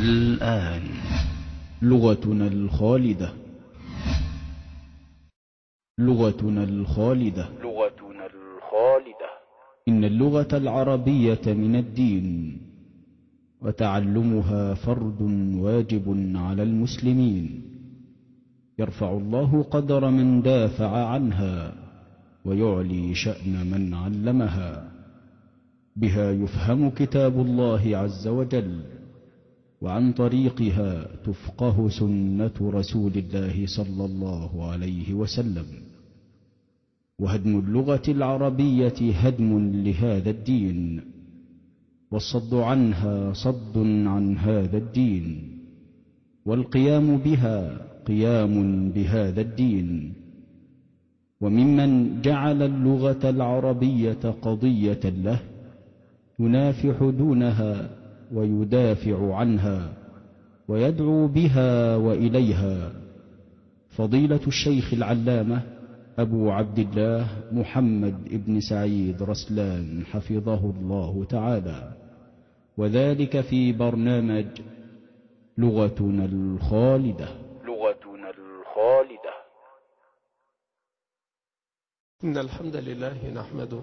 الآن. لغتنا الخالدة. لغتنا الخالدة. لغتنا الخالدة. إن اللغة العربية من الدين وتعلمها فرض واجب على المسلمين. يرفع الله قدر من دافع عنها ويعلي شأن من علمها. بها يفهم كتاب الله عز وجل. وعن طريقها تفقه سنة رسول الله صلى الله عليه وسلم. وهدم اللغة العربية هدم لهذا الدين والصد عنها صد عن هذا الدين والقيام بها قيام بهذا الدين. وممن جعل اللغة العربية قضية له ينافح دونها ويدافع عنها ويدعو بها وإليها. فضيلة الشيخ العلامة أبو عبد الله محمد ابن سعيد رسلان حفظه الله تعالى. وذلك في برنامج لغتنا الخالدة. لغتنا الخالدة. إن الحمد لله نحمده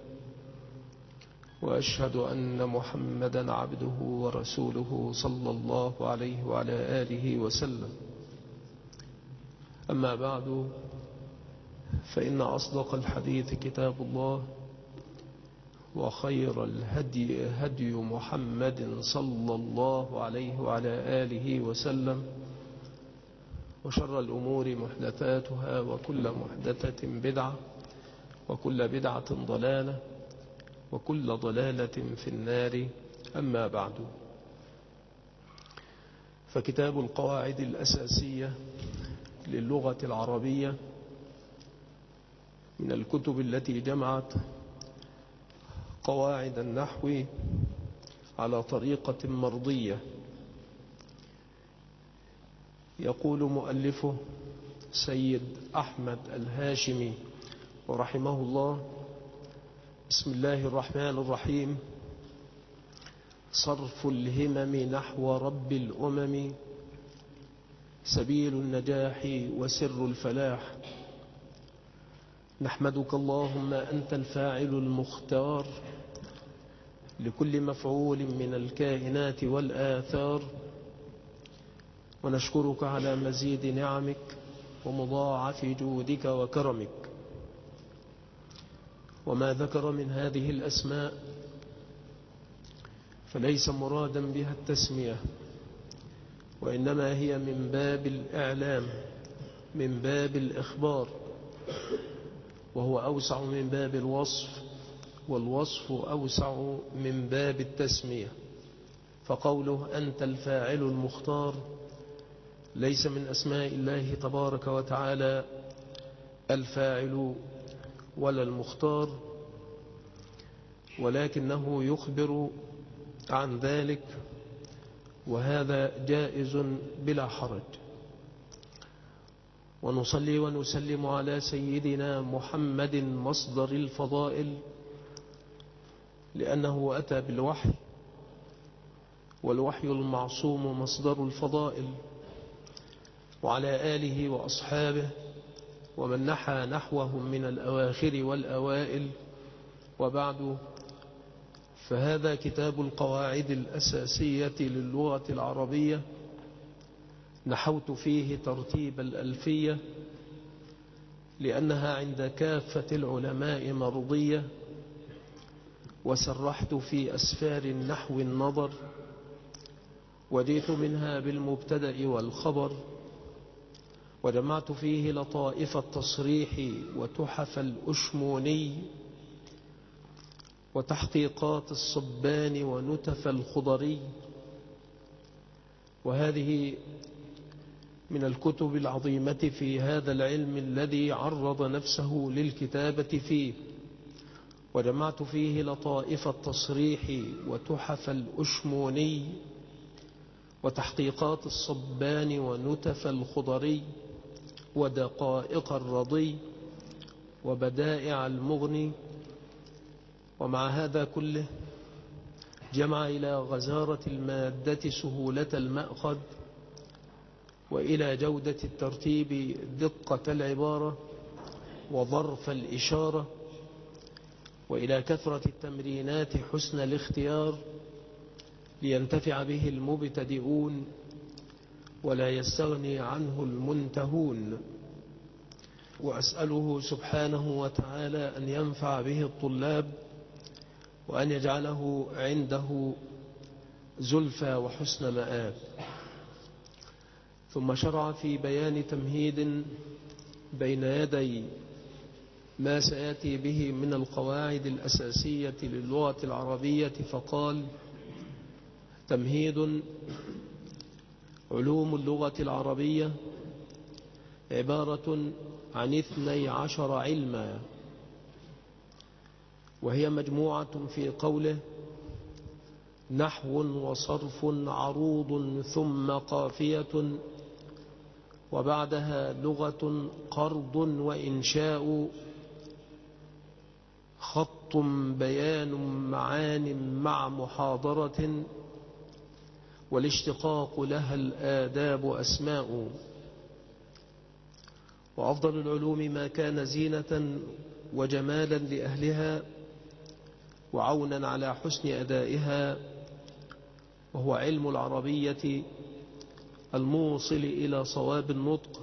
وأشهد أن محمدا عبده ورسوله صلى الله عليه وعلى آله وسلم. أما بعد فإن أصدق الحديث كتاب الله وخير الهدي هدي محمد صلى الله عليه وعلى آله وسلم وشر الأمور محدثاتها وكل محدثة بدعة وكل بدعة ضلالة وكل ضلالة في النار. أما بعد. فكتاب القواعد الأساسية للغة العربية من الكتب التي جمعت قواعد النحو على طريقة مرضية. يقول مؤلفه سيد أحمد الهاشمي ورحمه الله بسم الله الرحمن الرحيم. صرف الهمم نحو رب الأمم. سبيل النجاح وسر الفلاح. نحمدك اللهم أنت الفاعل المختار. لكل مفعول من الكائنات والآثار. ونشكرك على مزيد نعمك ومضاعف جودك وكرمك. وما ذكر من هذه الأسماء فليس مرادا بها التسمية وإنما هي من باب الإعلام من باب الإخبار وهو أوسع من باب الوصف والوصف أوسع من باب التسمية. فقوله أنت الفاعل المختار ليس من أسماء الله تبارك وتعالى الفاعل ولا المختار ولكنه يخبر عن ذلك وهذا جائز بلا حرج. ونصلي ونسلم على سيدنا محمد مصدر الفضائل لأنه أتى بالوحي والوحي المعصوم مصدر الفضائل وعلى آله وأصحابه ومن نحى نحوهم من الأواخر والأوائل وبعد فهذا كتاب القواعد الأساسية للغة العربية. نحوت فيه ترتيب الألفية لأنها عند كافة العلماء مرضية. وسرحت في أسفار النحو النظر وديت منها بالمبتدأ والخبر. وجمعت فيه لطائف التصريح وتحف الأشموني وتحقيقات الصبان ونتف الخضري. وهذه من الكتب العظيمة في هذا العلم الذي عرض نفسه للكتابة فيه. وجمعت فيه لطائف التصريح وتحف الأشموني وتحقيقات الصبان ونتف الخضري. ودقائق الرضي وبدائع المغني ومع هذا كله جمع إلى غزارة المادة سهولة المأخذ وإلى جودة الترتيب دقة العبارة وظرف الإشارة وإلى كثرة التمرينات حسن الاختيار لينتفع به المبتدئون ولا يستغني عنه المنتهون. وأسأله سبحانه وتعالى أن ينفع به الطلاب وأن يجعله عنده زلفى وحسن مآب. ثم شرع في بيان تمهيد بين يدي ما سيأتي به من القواعد الأساسية للغة العربية فقال تمهيد علوم اللغة العربية عبارة عن اثني عشر علما. وهي مجموعة في قوله نحو وصرف عروض ثم قافية وبعدها لغة قرض وإنشاء خط بيان معان مع محاضرة والاشتقاق لها الآداب أسماء. وأفضل العلوم ما كان زينة وجمالا لأهلها وعونا على حسن أدائها وهو علم العربية الموصل إلى صواب النطق.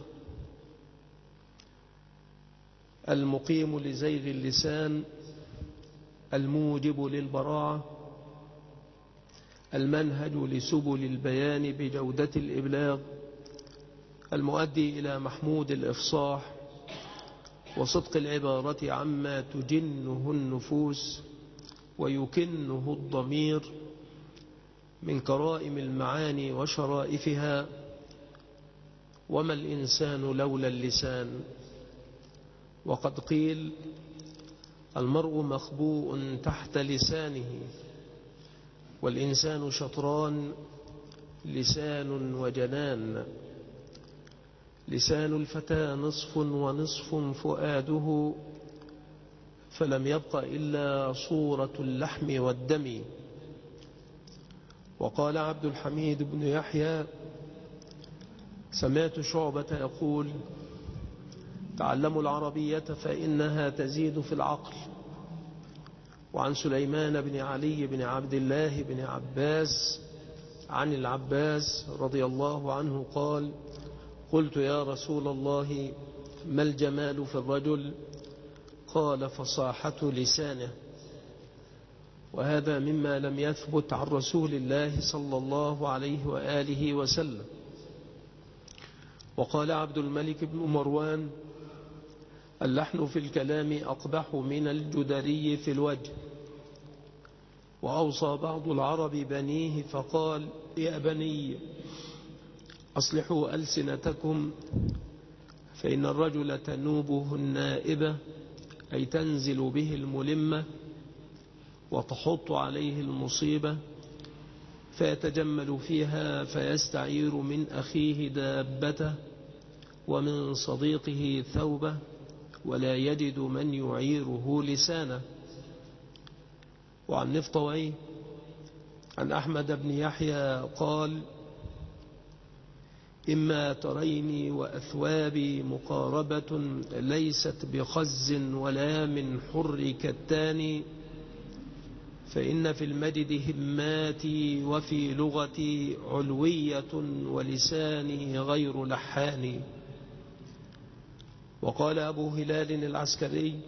المقيم لزيغ اللسان الموجب للبراعة. المنهج لسبل البيان بجودة الإبلاغ المؤدي إلى محمود الإفصاح وصدق العبارة عما تجنه النفوس ويكنه الضمير من كرائم المعاني وشرائفها وما الإنسان لولا اللسان وقد قيل المرء مخبوء تحت لسانه والإنسان شطران لسان وجنان. لسان الفتى نصف ونصف فؤاده فلم يبق إلا صورة اللحم والدم. وقال عبد الحميد بن يحيى سمعت شعبة يقول تعلموا العربية فإنها تزيد في العقل. وعن سليمان بن علي بن عبد الله بن عباس عن العباس رضي الله عنه قال قلت يا رسول الله ما الجمال في الرجل؟ قال فصاحة لسانه. وهذا مما لم يثبت عن رسول الله صلى الله عليه وآله وسلم. وقال عبد الملك بن مروان اللحن في الكلام أقبح من الجدري في الوجه؟ وأوصى بعض العرب بنيه فقال يا بني أصلحوا ألسنتكم فإن الرجل تنوبه النائبة أي تنزل به الملمة وتحط عليه المصيبة فيتجمل فيها فيستعير من أخيه دابته ومن صديقه ثوبه ولا يجد من يعيره لسانه. وعن نفطوي عن أحمد بن يحيى قال إما تريني وأثوابي مقاربة ليست بخز ولا من حر كالتاني فإن في المجد هماتي وفي لغتي علوية ولساني غير لحاني. وقال أبو هلال العسكري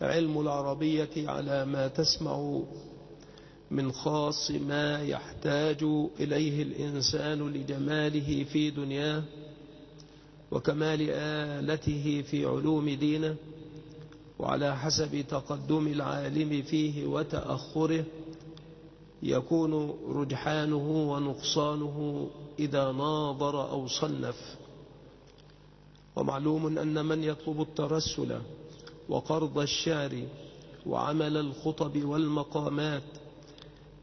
علم العربية على ما تسمع من خاص ما يحتاج إليه الإنسان لجماله في دنياه وكمال آلته في علوم دينه وعلى حسب تقدم العالم فيه وتأخره يكون رجحانه ونقصانه إذا ناظر أو صنف. ومعلوم أن من يطلب الترسل وقرض الشعر وعمل الخطب والمقامات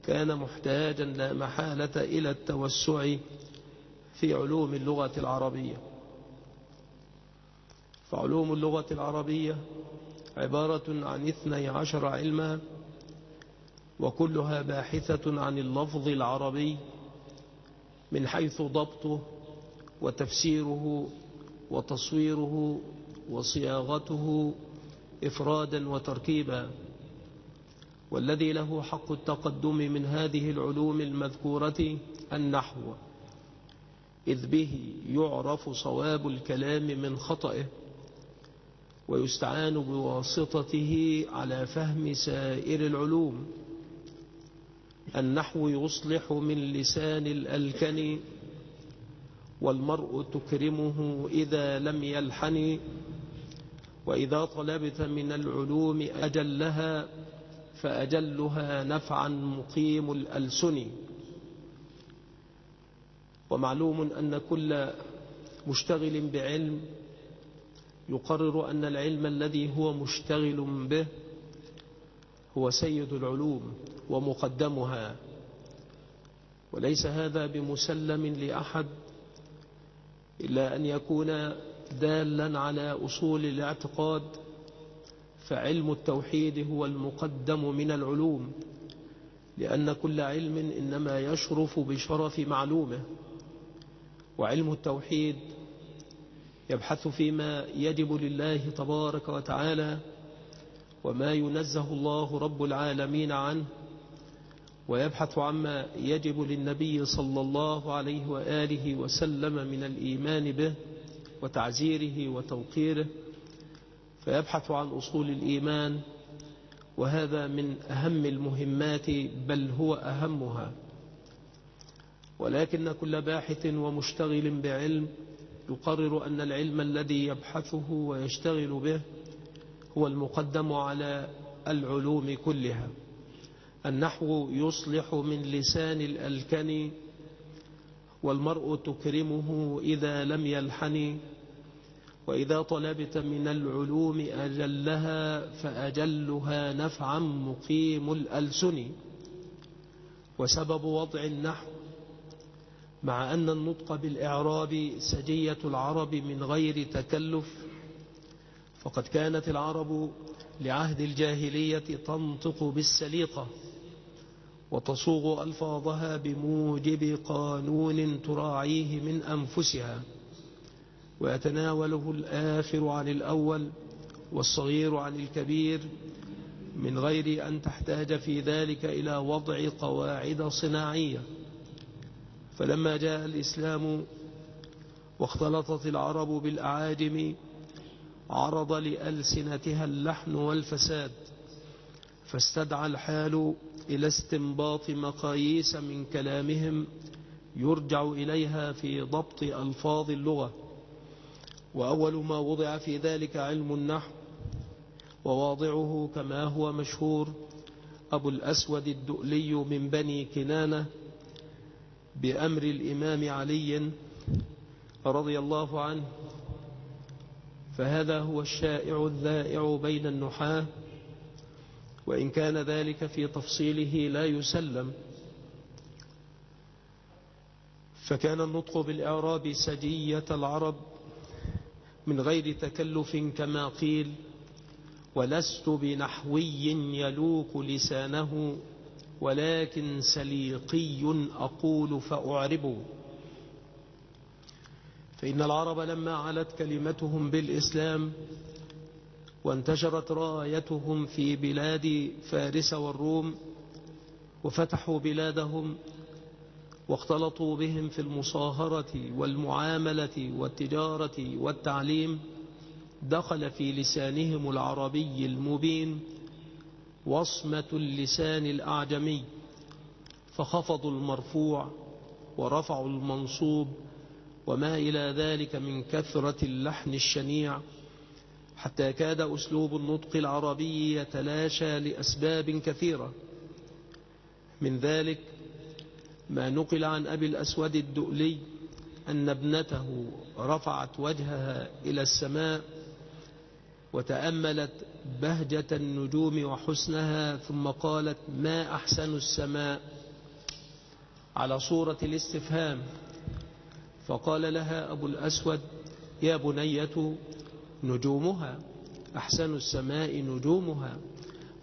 كان محتاجا لا محالة إلى التوسع في علوم اللغة العربية. فعلوم اللغة العربية عبارة عن اثني عشر علما وكلها باحثة عن اللفظ العربي من حيث ضبطه وتفسيره وتصويره وصياغته إفرادا وتركيبا والذي له حق التقدم من هذه العلوم المذكورة النحو إذ به يعرف صواب الكلام من خطئه ويستعان بواسطته على فهم سائر العلوم. النحو يصلح من لسان الألكن والمرء تكرمه إذا لم يلحن. وإذا طلبت من العلوم أجلها فأجلها نفعا مقيم الألسن. ومعلوم أن كل مشتغل بعلم يقرر أن العلم الذي هو مشتغل به هو سيد العلوم ومقدمها. وليس هذا بمسلم لأحد. إلا أن يكون دالا على أصول الاعتقاد فعلم التوحيد هو المقدم من العلوم لأن كل علم إنما يشرف بشرف معلومه وعلم التوحيد يبحث فيما يجب لله تبارك وتعالى وما ينزه الله رب العالمين عنه ويبحث عما يجب للنبي صلى الله عليه وآله وسلم من الإيمان به وتعزيره وتوقيره فيبحث عن أصول الإيمان وهذا من أهم المهمات بل هو أهمها. ولكن كل باحث ومشتغل بعلم يقرر أن العلم الذي يبحثه ويشتغل به هو المقدم على العلوم كلها. النحو يصلح من لسان الألكن والمرء تكرمه إذا لم يلحن. وإذا طلبت من العلوم أجلها فأجلها نفعا مقيم الألسن. وسبب وضع النحو مع أن النطق بالإعراب سجية العرب من غير تكلف فقد كانت العرب لعهد الجاهلية تنطق بالسليقة. وتصوغ ألفاظها بموجب قانون تراعيه من أنفسها ويتناوله الآخر عن الأول والصغير عن الكبير من غير أن تحتاج في ذلك إلى وضع قواعد صناعية. فلما جاء الإسلام واختلطت العرب بالأعاجم عرض لألسنتها اللحن والفساد فاستدعى الحال إلى استنباط مقاييس من كلامهم يرجع إليها في ضبط ألفاظ اللغة. وأول ما وضع في ذلك علم النحو وواضعه كما هو مشهور أبو الأسود الدؤلي من بني كنانة بأمر الإمام علي رضي الله عنه فهذا هو الشائع الذائع بين النحاة وإن كان ذلك في تفصيله لا يسلم. فكان النطق بالإعراب سجية العرب من غير تكلف كما قيل ولست بنحوي يلوك لسانه ولكن سليقي أقول فأعرب فإن العرب لما علت كلمتهم بالإسلام وانتشرت رايتهم في بلاد فارس والروم وفتحوا بلادهم واختلطوا بهم في المصاهرة والمعاملة والتجارة والتعليم دخل في لسانهم العربي المبين وصمة اللسان الأعجمي فخفضوا المرفوع ورفعوا المنصوب وما إلى ذلك من كثرة اللحن الشنيع حتى كاد أسلوب النطق العربي يتلاشى لأسباب كثيرة. من ذلك ما نقل عن أبي الأسود الدؤلي أن ابنته رفعت وجهها إلى السماء وتأملت بهجة النجوم وحسنها ثم قالت ما أحسن السماء؟ على صورة الاستفهام. فقال لها أبو الأسود يا بنية نجومها أحسن السماء نجومها.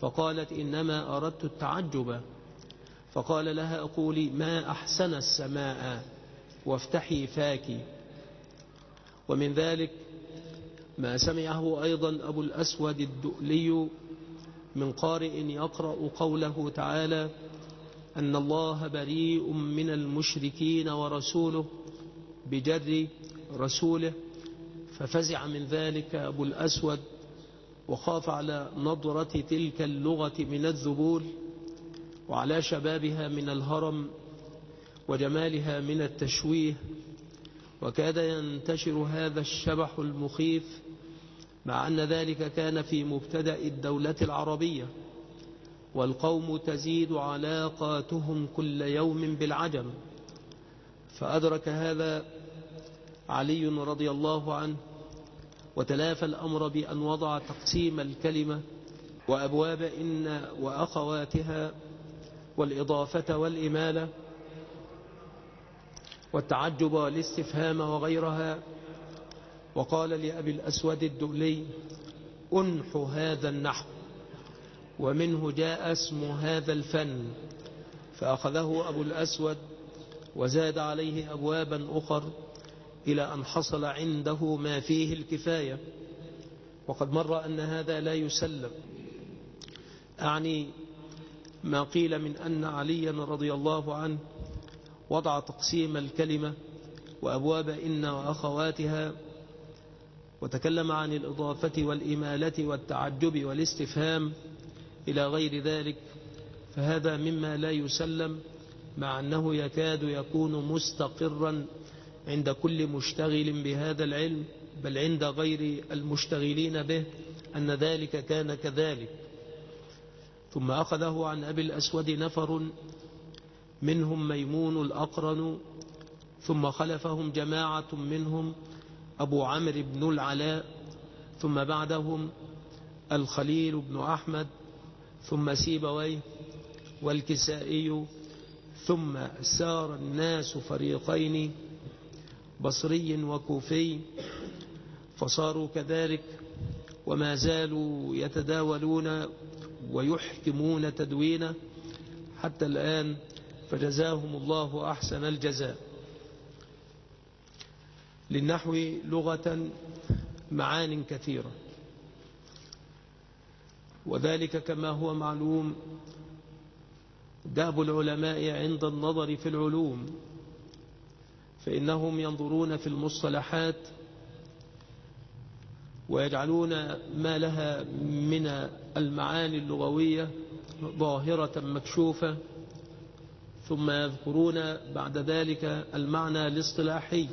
فقالت إنما أردت التعجب. فقال لها أقولي ما أحسن السماء؟ وافتحي فاك ومن ذلك ما سمعه أيضا أبو الأسود الدؤلي من قارئ يقرأ قوله تعالى أن الله بريء من المشركين ورسوله بجر رسوله. ففزع من ذلك أبو الأسود وخاف على نظرة تلك اللغة من الذبول وعلى شبابها من الهرم وجمالها من التشويه. وكاد ينتشر هذا الشبح المخيف مع أن ذلك كان في مبتدأ الدولة العربية والقوم تزيد علاقاتهم كل يوم بالعجم. فأدرك هذا علي رضي الله عنه وتلافى الأمر بأن وضع تقسيم الكلمة وأبواب إن وأخواتها والإضافة والإمالة والتعجب والاستفهام وغيرها. وقال لأبي الأسود الدؤلي أنح هذا النحو ومنه جاء اسم هذا الفن. فأخذه أبو الأسود وزاد عليه أبوابا أخر. إلى أن حصل عنده ما فيه الكفاية. وقد مر أن هذا لا يسلم. أعني ما قيل من أن عليا رضي الله عنه وضع تقسيم الكلمة وأبواب إن وأخواتها وتكلم عن الإضافة والإمالة والتعجب والاستفهام إلى غير ذلك فهذا مما لا يسلم مع أنه يكاد يكون مستقرا عند كل مشتغل بهذا العلم بل عند غير المشتغلين به أن ذلك كان كذلك. ثم أخذه عن أبي الأسود نفر منهم ميمون الأقرن ثم خلفهم جماعة منهم أبو عمرو بن العلاء ثم بعدهم الخليل بن أحمد ثم سيبويه والكسائي ثم سار الناس فريقين بصري وكوفي فصاروا كذلك وما زالوا يتداولون ويحكمون تدوينه. حتى الآن فجزاهم الله أحسن الجزاء. للنحو لغة معان كثيرة. وذلك كما هو معلوم داب العلماء عند النظر في العلوم. فإنهم ينظرون في المصطلحات ويجعلون ما لها من المعاني اللغوية ظاهرة مكشوفة ثم يذكرون بعد ذلك المعنى الاصطلاحي.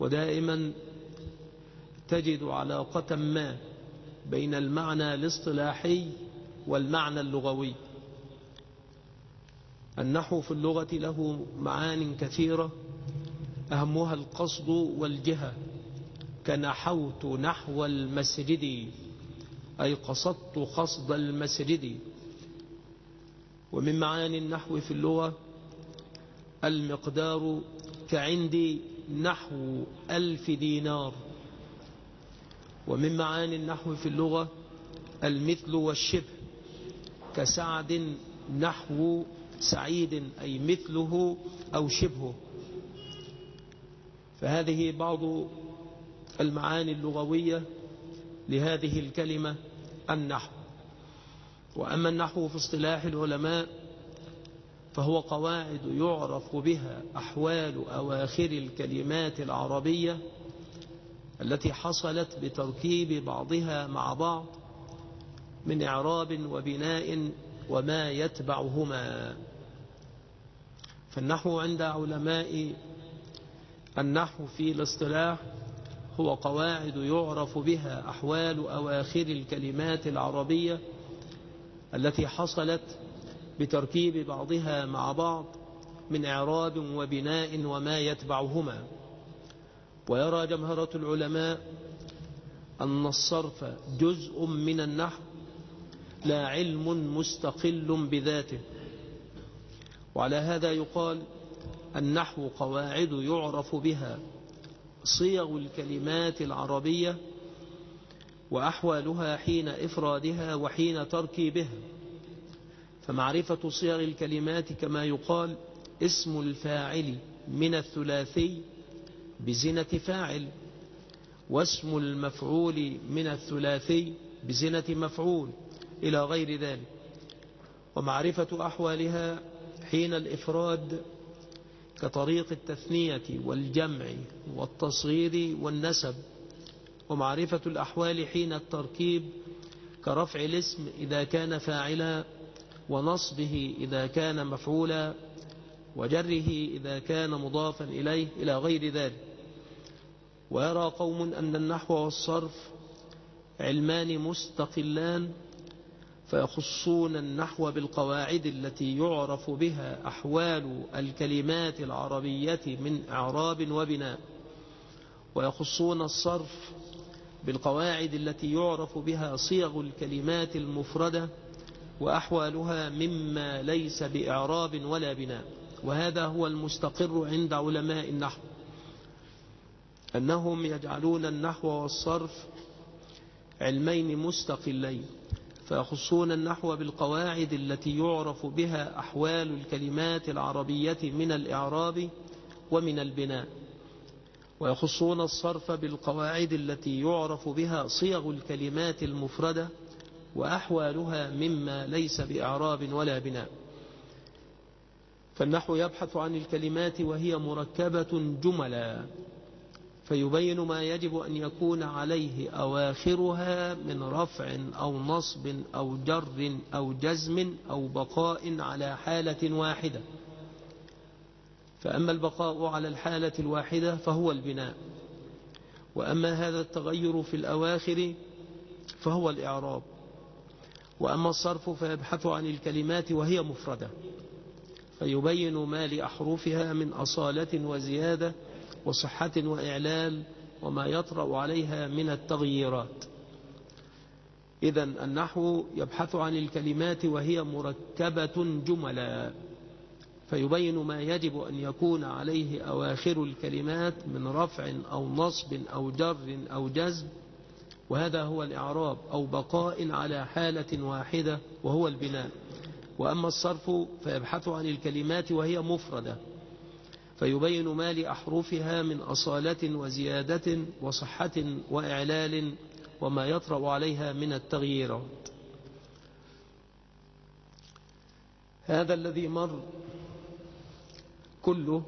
ودائما تجد علاقة ما بين المعنى الاصطلاحي والمعنى اللغوي. النحو في اللغة له معان كثيرة أهمها القصد والجهة. كنحوت نحو المسجد أي قصدت قصد المسجد. ومن معاني النحو في اللغة المقدار كعندي نحو ألف دينار. ومن معاني النحو في اللغة المثل والشبه كسعد نحو سعيد أي مثله أو شبهه. فهذه بعض المعاني اللغوية لهذه الكلمة النحو. وأما النحو في اصطلاح العلماء فهو قواعد يعرف بها أحوال أواخر الكلمات العربية التي حصلت بتركيب بعضها مع بعض من إعراب وبناء وما يتبعهما. فالنحو عند علماء النحو في الاصطلاح هو قواعد يعرف بها أحوال أواخر الكلمات العربية التي حصلت بتركيب بعضها مع بعض من إعراب وبناء وما يتبعهما. ويرى جمهرة العلماء أن الصرف جزء من النحو لا علم مستقل بذاته. وعلى هذا يقال النحو قواعد يعرف بها صيغ الكلمات العربية وأحوالها حين إفرادها وحين تركيبها. فمعرفة صيغ الكلمات كما يقال اسم الفاعل من الثلاثي بزنة فاعل واسم المفعول من الثلاثي بزنة مفعول إلى غير ذلك. ومعرفة أحوالها حين الإفراد كطريق التثنية والجمع والتصغير والنسب ومعرفة الأحوال حين التركيب كرفع الاسم إذا كان فاعلا ونصبه إذا كان مفعولا وجره إذا كان مضافا إليه إلى غير ذلك. ويرى قوم أن النحو والصرف علمان مستقلان فيخصون النحو بالقواعد التي يعرف بها أحوال الكلمات العربية من إعراب وبناء. ويخصون الصرف بالقواعد التي يعرف بها صيغ الكلمات المفردة وأحوالها مما ليس بإعراب ولا بناء. وهذا هو المستقر عند علماء النحو. أنهم يجعلون النحو والصرف علمين مستقلين. فيخصون النحو بالقواعد التي يعرف بها أحوال الكلمات العربية من الإعراب ومن البناء. ويخصون الصرف بالقواعد التي يعرف بها صيغ الكلمات المفردة وأحوالها مما ليس بإعراب ولا بناء. فالنحو يبحث عن الكلمات وهي مركبة جملا. فيبين ما يجب أن يكون عليه أواخرها من رفع أو نصب أو جر أو جزم أو بقاء على حالة واحدة. فأما البقاء على الحالة الواحدة فهو البناء. وأما هذا التغير في الأواخر فهو الإعراب. وأما الصرف فيبحث عن الكلمات وهي مفردة. فيبين ما لأحرفها من أصالة وزيادة وصحة وإعلال وما يطرأ عليها من التغييرات. إذا النحو يبحث عن الكلمات وهي مركبة جملا فيبين ما يجب أن يكون عليه أواخر الكلمات من رفع أو نصب أو جر أو جزم وهذا هو الإعراب أو بقاء على حالة واحدة وهو البناء. وأما الصرف فيبحث عن الكلمات وهي مفردة. فيبين ما لأحرفها من أصالة وزيادة وصحة وإعلال وما يطرأ عليها من التغييرات. هذا الذي مر كله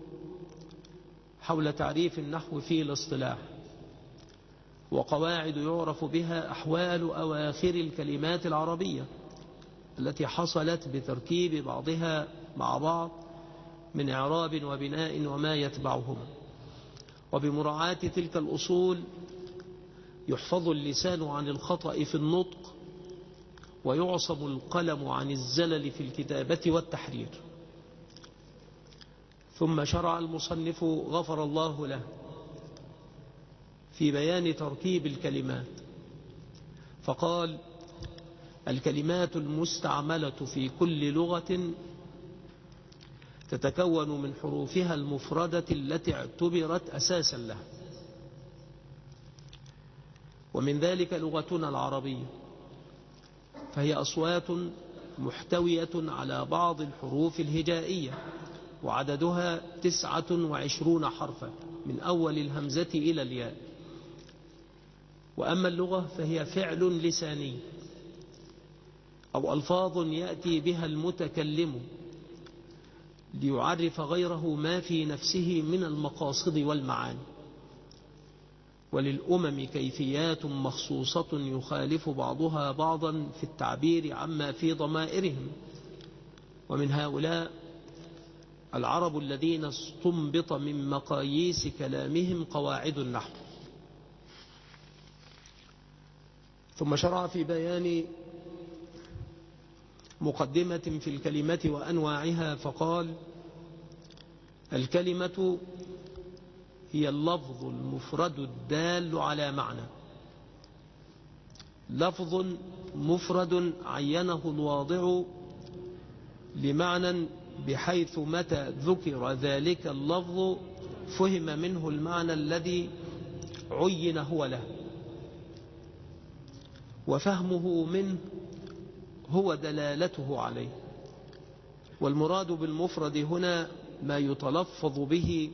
حول تعريف النحو في الاصطلاح وقواعد يعرف بها أحوال أواخر الكلمات العربية التي حصلت بتركيب بعضها مع بعض من إعراب وبناء وما يتبعهما. وبمراعاة تلك الأصول يحفظ اللسان عن الخطأ في النطق ويعصم القلم عن الزلل في الكتابة والتحرير. ثم شرع المصنف غفر الله له في بيان تركيب الكلمات. فقال الكلمات المستعملة في كل لغة تتكون من حروفها المفردة التي اعتبرت أساسا لها. ومن ذلك لغتنا العربية. فهي أصوات محتوية على بعض الحروف الهجائية وعددها تسعة وعشرون حرفا من أول الهمزة إلى الياء. وأما اللغة فهي فعل لساني أو ألفاظ يأتي بها المتكلم ليعرف غيره ما في نفسه من المقاصد والمعاني. وللأمم كيفيات مخصوصة يخالف بعضها بعضا في التعبير عما في ضمائرهم. ومن هؤلاء العرب الذين استنبط من مقاييس كلامهم قواعد النحو. ثم شرع في بيان مقدمة في الكلمة وأنواعها فقال الكلمة هي اللفظ المفرد الدال على معنى. لفظ مفرد عينه الواضع لمعنى بحيث متى ذكر ذلك اللفظ فهم منه المعنى الذي عين هو له. وفهمه منه هو دلالته عليه. والمراد بالمفرد هنا ما يتلفظ به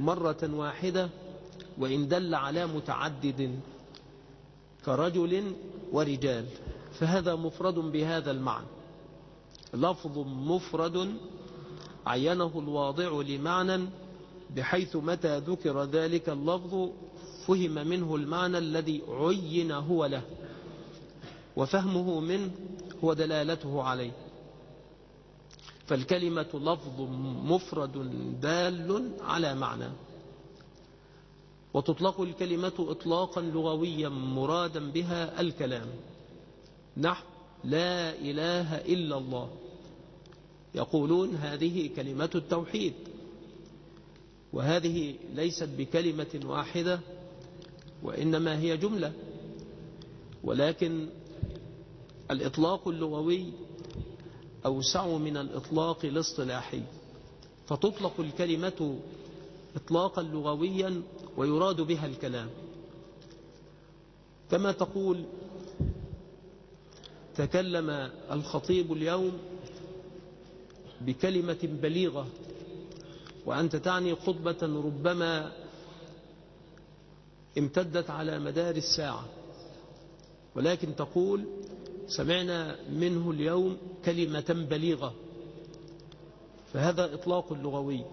مرة واحدة وإن دل على متعدد كرجل ورجال فهذا مفرد بهذا المعنى. لفظ مفرد عينه الواضع لمعنى بحيث متى ذكر ذلك اللفظ فهم منه المعنى الذي عين هو له وفهمه منه هو دلالته عليه. فالكلمة لفظ مفرد دال على معنى. وتطلق الكلمة إطلاقا لغويا مرادا بها الكلام. نحو لا إله إلا الله. يقولون هذه كلمة التوحيد. وهذه ليست بكلمة واحدة وإنما هي جملة. ولكن الإطلاق اللغوي أوسع من الإطلاق الاصطلاحي. فتطلق الكلمة إطلاقا لغويا ويراد بها الكلام. كما تقول تكلم الخطيب اليوم بكلمة بليغة وأنت تعني خطبة ربما امتدت على مدار الساعة. ولكن تقول سمعنا منه اليوم كلمة بليغة فهذا إطلاق لغوي.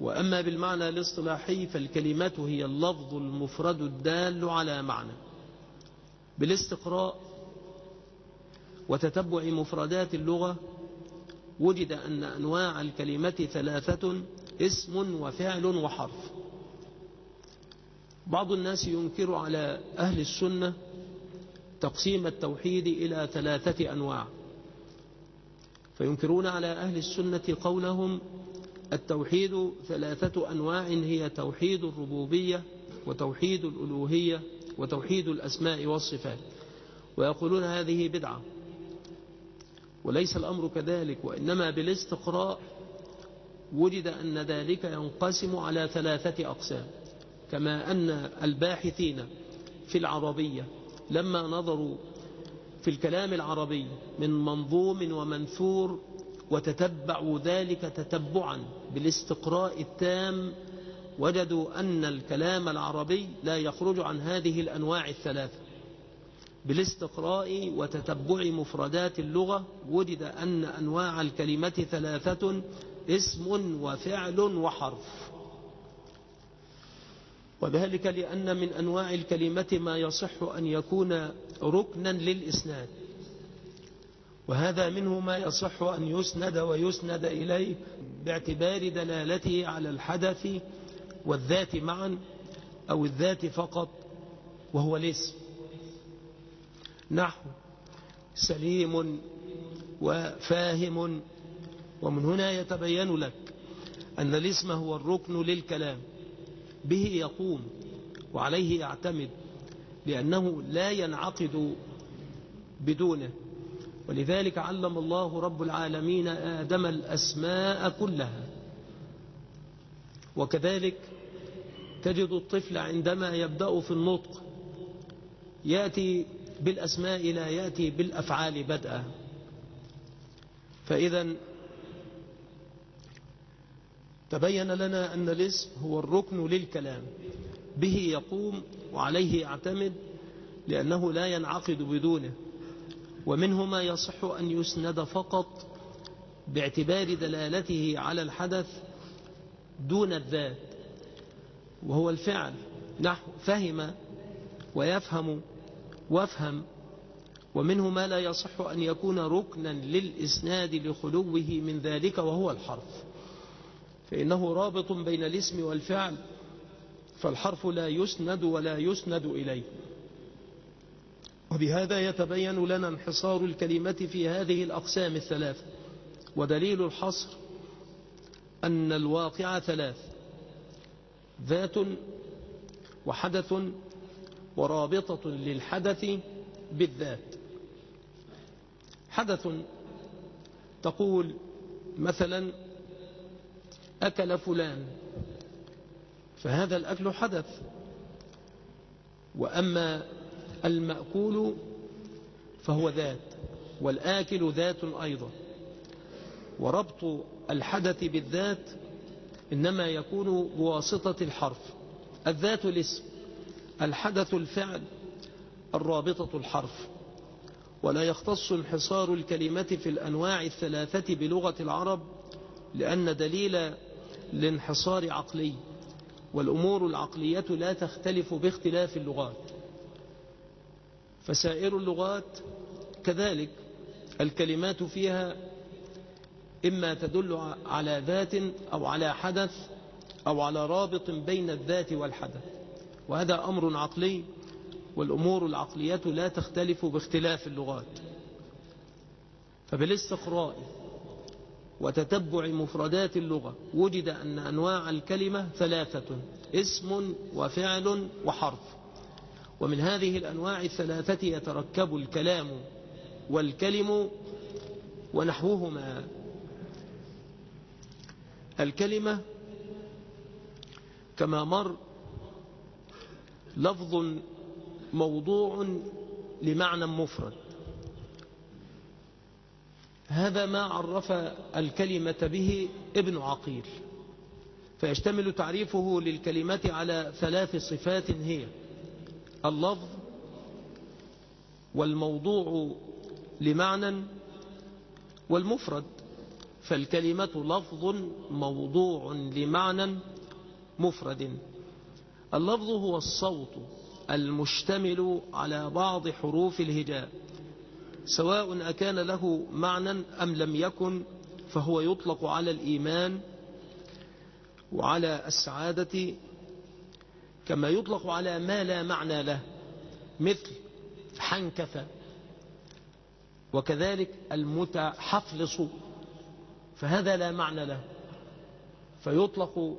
وأما بالمعنى الاصطلاحي فالكلمة هي اللفظ المفرد الدال على معنى. بالاستقراء وتتبع مفردات اللغة وجد أن أنواع الكلمة ثلاثة اسم وفعل وحرف. بعض الناس ينكر على أهل السنة تقسيم التوحيد إلى ثلاثة أنواع. فينكرون على أهل السنة قولهم التوحيد ثلاثة أنواع هي توحيد الربوبية وتوحيد الألوهية وتوحيد الأسماء والصفات. ويقولون هذه بدعة. وليس الأمر كذلك وإنما بالاستقراء وجد أن ذلك ينقسم على ثلاثة أقسام. كما أن الباحثين في العربية لما نظروا في الكلام العربي من منظوم ومنثور وتتبعوا ذلك تتبعا بالاستقراء التام وجدوا أن الكلام العربي لا يخرج عن هذه الأنواع الثلاثة. بالاستقراء وتتبع مفردات اللغة وجد أن أنواع الكلمة ثلاثة اسم وفعل وحرف. وذلك لأن من أنواع الكلمة ما يصح أن يكون ركنا للإسناد. وهذا منه ما يصح أن يسند ويسند إليه باعتبار دلالته على الحدث والذات معا أو الذات فقط وهو الاسم. نحو سليم وفاهم. ومن هنا يتبين لك أن الاسم هو الركن للكلام. به يقوم وعليه يعتمد لأنه لا ينعقد بدونه. ولذلك علم الله رب العالمين آدم الأسماء كلها. وكذلك تجد الطفل عندما يبدأ في النطق يأتي بالأسماء لا يأتي بالأفعال بدءا. فإذا تبين لنا أن الاسم هو الركن للكلام. به يقوم وعليه يعتمد لأنه لا ينعقد بدونه. ومنه ما يصح أن يسند فقط باعتبار دلالته على الحدث دون الذات. وهو الفعل. نحو فهم ويفهم وافهم. ومنه ما لا يصح أن يكون ركنا للإسناد لخلوه من ذلك وهو الحرف. فإنه رابط بين الاسم والفعل فالحرف لا يسند ولا يسند إليه. وبهذا يتبين لنا انحصار الكلمة في هذه الأقسام الثلاثة ودليل الحصر أن الواقع ثلاث ذات وحدث ورابطة للحدث بالذات. حدث تقول مثلا أكل فلان فهذا الأكل حدث. وأما المأكول فهو ذات والآكل ذات أيضا. وربط الحدث بالذات إنما يكون بواسطة الحرف. الذات الاسم الحدث الفعل الرابطة الحرف. ولا يختص انحصار الكلمة في الأنواع الثلاثة بلغة العرب لأن دليل الانحصار عقلي والأمور العقلية لا تختلف باختلاف اللغات. فسائر اللغات كذلك الكلمات فيها إما تدل على ذات أو على حدث أو على رابط بين الذات والحدث. وهذا أمر عقلي والأمور العقلية لا تختلف باختلاف اللغات. فبالاستقراء وتتبع مفردات اللغة. وجد أن أنواع الكلمة ثلاثة اسم وفعل وحرف. ومن هذه الأنواع الثلاثة يتركب الكلام والكلم ونحوهما. الكلمة كما مر لفظ موضوع لمعنى مفرد. هذا ما عرف الكلمة به ابن عقيل. فيشتمل تعريفه للكلمة على ثلاث صفات هي اللفظ والموضوع لمعنى والمفرد. فالكلمة لفظ موضوع لمعنى مفرد. اللفظ هو الصوت المشتمل على بعض حروف الهجاء. سواء أكان له معنى أم لم يكن فهو يطلق على الإيمان وعلى السعادة كما يطلق على ما لا معنى له مثل حنكث. وكذلك المتحفلص فهذا لا معنى له. فيطلق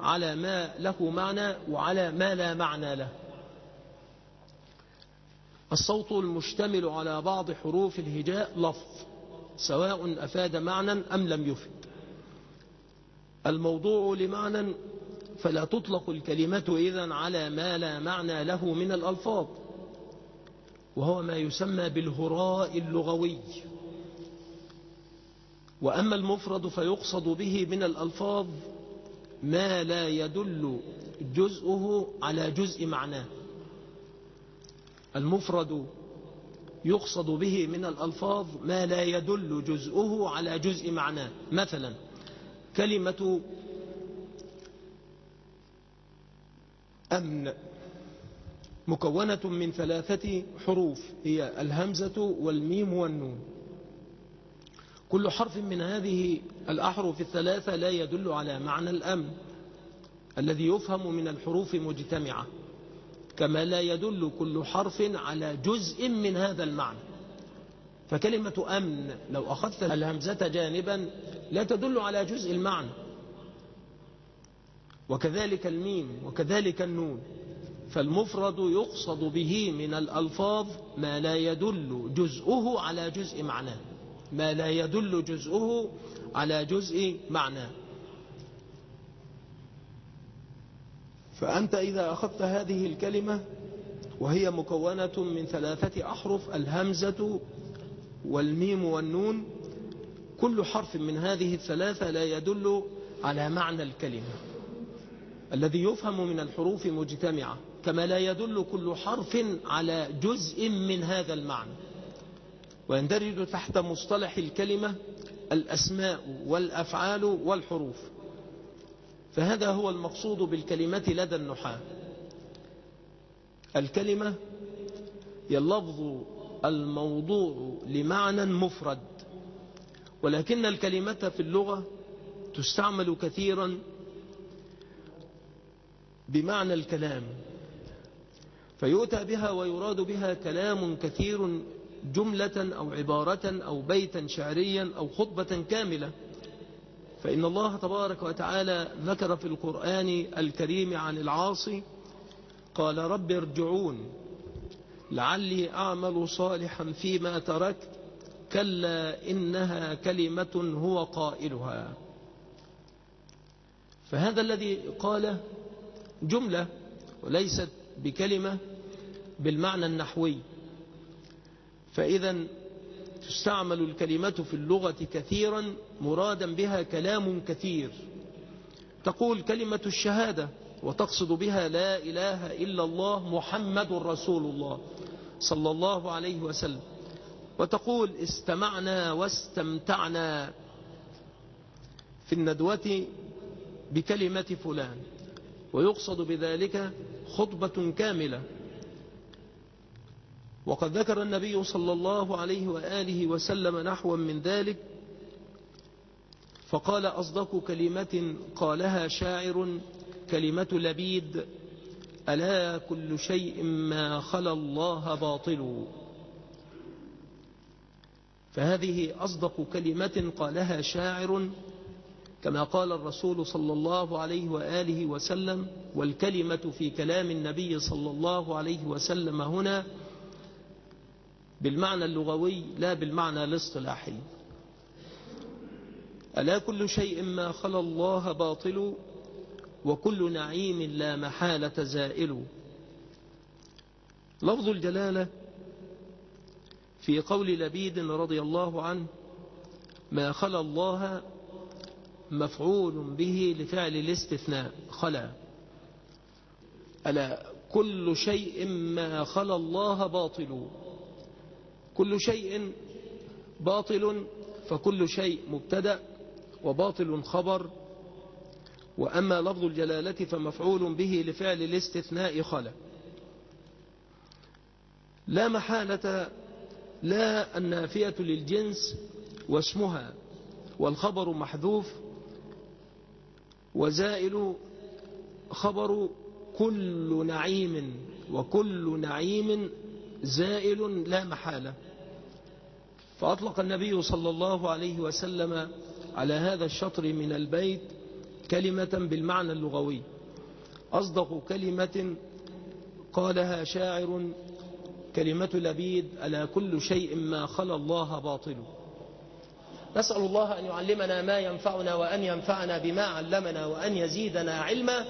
على ما له معنى وعلى ما لا معنى له. الصوت المشتمل على بعض حروف الهجاء لفظ سواء أفاد معنى أم لم يفد. الموضوع لمعنى فلا تطلق الكلمة إذن على ما لا معنى له من الألفاظ وهو ما يسمى بالهراء اللغوي. وأما المفرد فيقصد به من الألفاظ ما لا يدل جزءه على جزء معناه. المفرد يقصد به من الألفاظ ما لا يدل جزءه على جزء معناه. مثلا كلمة أمن مكونة من ثلاثة حروف هي الهمزة والميم والنون. كل حرف من هذه الأحرف الثلاثة لا يدل على معنى الأمن الذي يفهم من الحروف مجتمعة. كما لا يدل كل حرف على جزء من هذا المعنى. فكلمة أمن لو أخذت الهمزة جانبا لا تدل على جزء المعنى. وكذلك الميم وكذلك النون. فالمفرد يقصد به من الألفاظ ما لا يدل جزءه على جزء معناه. ما لا يدل جزءه على جزء معناه. فأنت إذا أخذت هذه الكلمة وهي مكونة من ثلاثة أحرف الهمزة والميم والنون كل حرف من هذه الثلاثة لا يدل على معنى الكلمة. الذي يفهم من الحروف مجتمعة كما لا يدل كل حرف على جزء من هذا المعنى. ويندرج تحت مصطلح الكلمة الأسماء والأفعال والحروف. فهذا هو المقصود بالكلمة لدى النحاة. الكلمة هي اللفظ الموضوع لمعنى مفرد ولكن الكلمة في اللغة تستعمل كثيرا بمعنى الكلام. فيؤتى بها ويراد بها كلام كثير جملة أو عبارة أو بيتا شعريا أو خطبة كاملة. فإن الله تبارك وتعالى ذكر في القرآن الكريم عن العاصي قال رب ارجعون لعلي أعمل صالحا فيما تركت كلا إنها كلمة هو قائلها. فهذا الذي قال جملة وليست بكلمة بالمعنى النحوي. فإذا تستعمل الكلمة في اللغة كثيرا مرادا بها كلام كثير. تقول كلمة الشهادة وتقصد بها لا إله إلا الله محمد رسول الله صلى الله عليه وسلم. وتقول استمعنا واستمتعنا في الندوة بكلمة فلان. ويقصد بذلك خطبة كاملة. وقد ذكر النبي صلى الله عليه وآله وسلم نحوا من ذلك فقال أصدق كلمة قالها شاعر كلمة لبيد ألا كل شيء ما خلا الله باطل. فهذه أصدق كلمة قالها شاعر كما قال الرسول صلى الله عليه وآله وسلم والكلمة في كلام النبي صلى الله عليه وسلم هنا بالمعنى اللغوي لا بالمعنى الاصطلاحي. ألا كل شيء ما خلا الله باطل وكل نعيم لا محالة زائل. لفظ الجلالة في قول لبيد رضي الله عنه ما خلا الله مفعول به لفعل الاستثناء خلا. ألا كل شيء ما خلا الله باطل. كل شيء باطل فكل شيء مبتدأ وباطل خبر. وأما لفظ الجلالة فمفعول به لفعل الاستثناء خلا لا محالة لا النافية للجنس واسمها والخبر محذوف. وزائل خبر كل نعيم وكل نعيم زائل لا محالة. فأطلق النبي صلى الله عليه وسلم على هذا الشطر من البيت كلمة بالمعنى اللغوي. أصدق كلمة قالها شاعر كلمة لبيد ألا كل شيء ما خلا الله باطل. نسأل الله أن يعلمنا ما ينفعنا وأن ينفعنا بما علمنا وأن يزيدنا علما.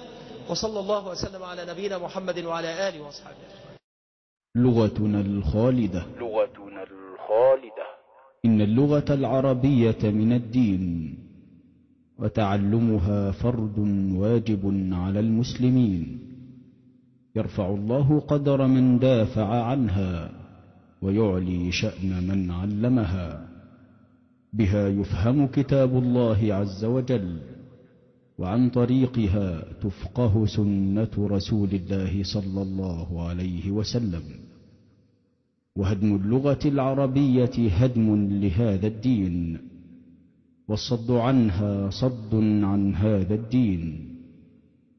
وصلى الله وسلم على نبينا محمد وعلى آله وأصحابه. لغتنا الخالدة. لغتنا الخالدة. إن اللغة العربية من الدين وتعلمها فرض واجب على المسلمين. يرفع الله قدر من دافع عنها ويعلي شأن من علمها. بها يفهم كتاب الله عز وجل وعن طريقها تفقه سنة رسول الله صلى الله عليه وسلم. وهدم اللغة العربية هدم لهذا الدين والصد عنها صد عن هذا الدين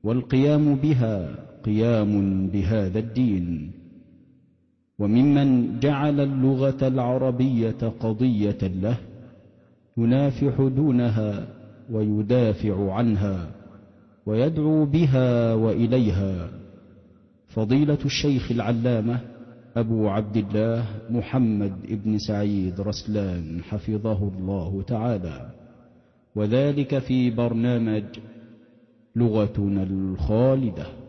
والقيام بها قيام بهذا الدين. وممن جعل اللغة العربية قضية له ينافح دونها ويدافع عنها ويدعو بها وإليها. فضيلة الشيخ العلامة أبو عبد الله محمد بن سعيد رسلان حفظه الله تعالى. وذلك في برنامج لغتنا الخالدة.